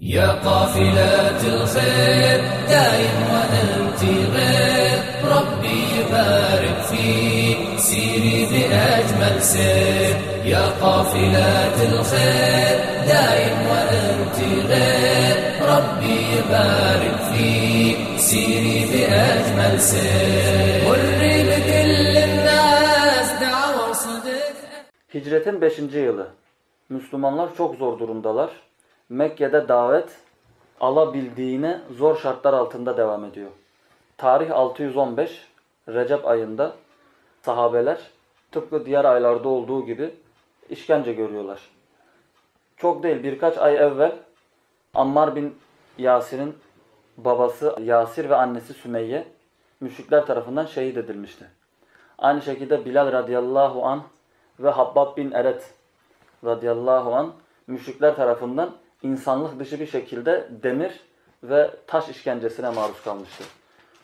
يا قافلة الخير دايم وأنت غير ربي يبارك فيك سيري بأجمل سير يا قافلة الخير دايم وأنت غير ربي يبارك فيك سيري بأجمل سير مري لكل الناس دعوة صدق Hicretin 5. yılı. Müslümanlar çok zor durumdalar. Mekke'de davet alabildiğine zor şartlar altında devam ediyor. Tarih 615 Recep ayında sahabeler tıpkı diğer aylarda olduğu gibi işkence görüyorlar. Çok değil birkaç ay evvel Ammar bin Yasir'in babası Yasir ve annesi Sümeyye müşrikler tarafından şehit edilmişti. Aynı şekilde Bilal radıyallahu an ve Habbab bin Eret radıyallahu an müşrikler tarafından insanlık dışı bir şekilde demir ve taş işkencesine maruz kalmıştı.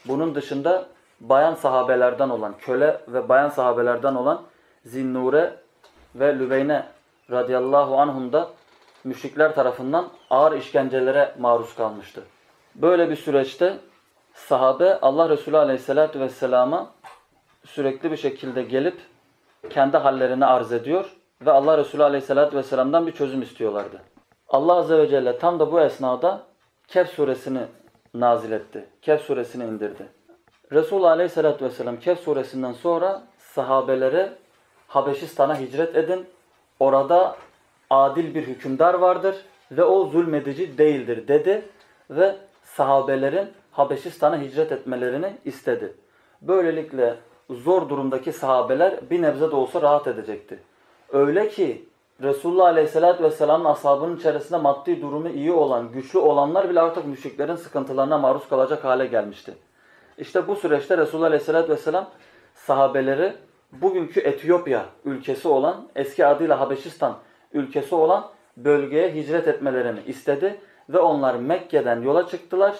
Bunun dışında bayan sahabelerden olan, köle ve bayan sahabelerden olan Zinnure ve Lübeyne radıyallahu anhum da müşrikler tarafından ağır işkencelere maruz kalmıştı. Böyle bir süreçte sahabe Allah Resulü aleyhissalatü vesselama sürekli bir şekilde gelip kendi hallerini arz ediyor ve Allah Resulü aleyhissalatü vesselam'dan bir çözüm istiyorlardı. Allah Azze ve Celle tam da bu esnada Kehf suresini nazil etti. Kehf suresini indirdi. Resulullah aleyhissalatü vesselam Kehf suresinden sonra sahabelere Habeşistan'a hicret edin. Orada adil bir hükümdar vardır ve o zulmedici değildir dedi ve sahabelerin Habeşistan'a hicret etmelerini istedi. Böylelikle zor durumdaki sahabeler bir nebze de olsa rahat edecekti. Öyle ki Resulullah Aleyhisselatü Vesselam'ın ashabının içerisinde maddi durumu iyi olan, güçlü olanlar bile artık müşriklerin sıkıntılarına maruz kalacak hale gelmişti. İşte bu süreçte Resulullah Aleyhisselatü Vesselam sahabeleri bugünkü Etiyopya ülkesi olan, eski adıyla Habeşistan ülkesi olan bölgeye hicret etmelerini istedi. Ve onlar Mekke'den yola çıktılar.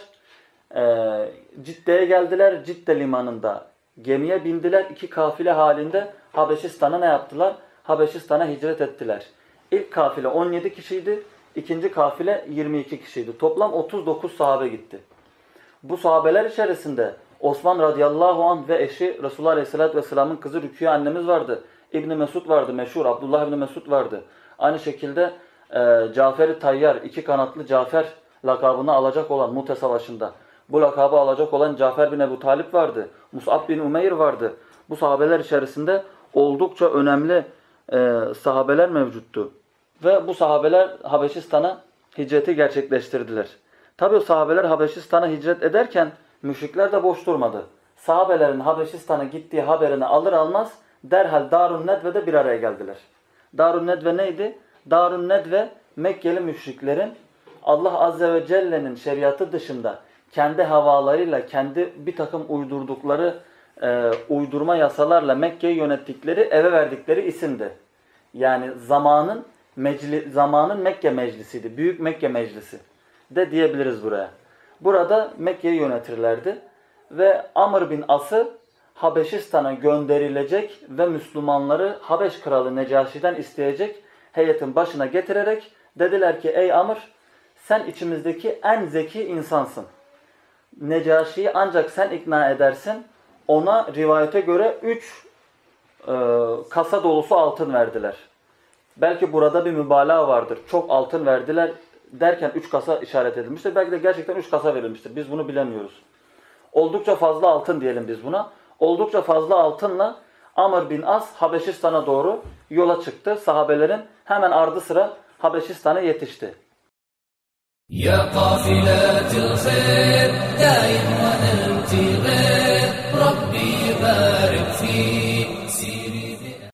Ee, Cidde'ye geldiler. Cidde limanında gemiye bindiler. iki kafile halinde Habeşistan'a ne yaptılar? Habeşistan'a hicret ettiler. İlk kafile 17 kişiydi. ikinci kafile 22 kişiydi. Toplam 39 sahabe gitti. Bu sahabeler içerisinde Osman radıyallahu anh ve eşi Resulullah aleyhissalatü vesselamın kızı Rüküye annemiz vardı. İbni Mesud vardı meşhur. Abdullah İbni Mesud vardı. Aynı şekilde e, Cafer-i Tayyar, iki kanatlı Cafer lakabını alacak olan Mute Savaşı'nda. Bu lakabı alacak olan Cafer bin Ebu Talip vardı. Mus'ab bin Umeyr vardı. Bu sahabeler içerisinde oldukça önemli e, sahabeler mevcuttu. Ve bu sahabeler Habeşistan'a hicreti gerçekleştirdiler. Tabi o sahabeler Habeşistan'a hicret ederken müşrikler de boş durmadı. Sahabelerin Habeşistan'a gittiği haberini alır almaz derhal Darun Nedve'de bir araya geldiler. Darun Nedve neydi? Darun Nedve Mekkeli müşriklerin Allah Azze ve Celle'nin şeriatı dışında kendi havalarıyla, kendi bir takım uydurdukları e, uydurma yasalarla Mekke'yi yönettikleri, eve verdikleri isimdi. Yani zamanın mecli, zamanın Mekke meclisiydi. Büyük Mekke meclisi de diyebiliriz buraya. Burada Mekke'yi yönetirlerdi ve Amr bin As'ı Habeşistan'a gönderilecek ve Müslümanları Habeş kralı Necaşi'den isteyecek heyetin başına getirerek dediler ki ey Amr sen içimizdeki en zeki insansın. Necaşi'yi ancak sen ikna edersin ona rivayete göre 3 e, kasa dolusu altın verdiler. Belki burada bir mübalağa vardır. Çok altın verdiler derken 3 kasa işaret edilmiştir. Belki de gerçekten 3 kasa verilmiştir. Biz bunu bilemiyoruz. Oldukça fazla altın diyelim biz buna. Oldukça fazla altınla Amr bin As Habeşistan'a doğru yola çıktı. Sahabelerin hemen ardı sıra Habeşistan'a yetişti. Ya kafilatil hayr daim ve غير ربي يبارك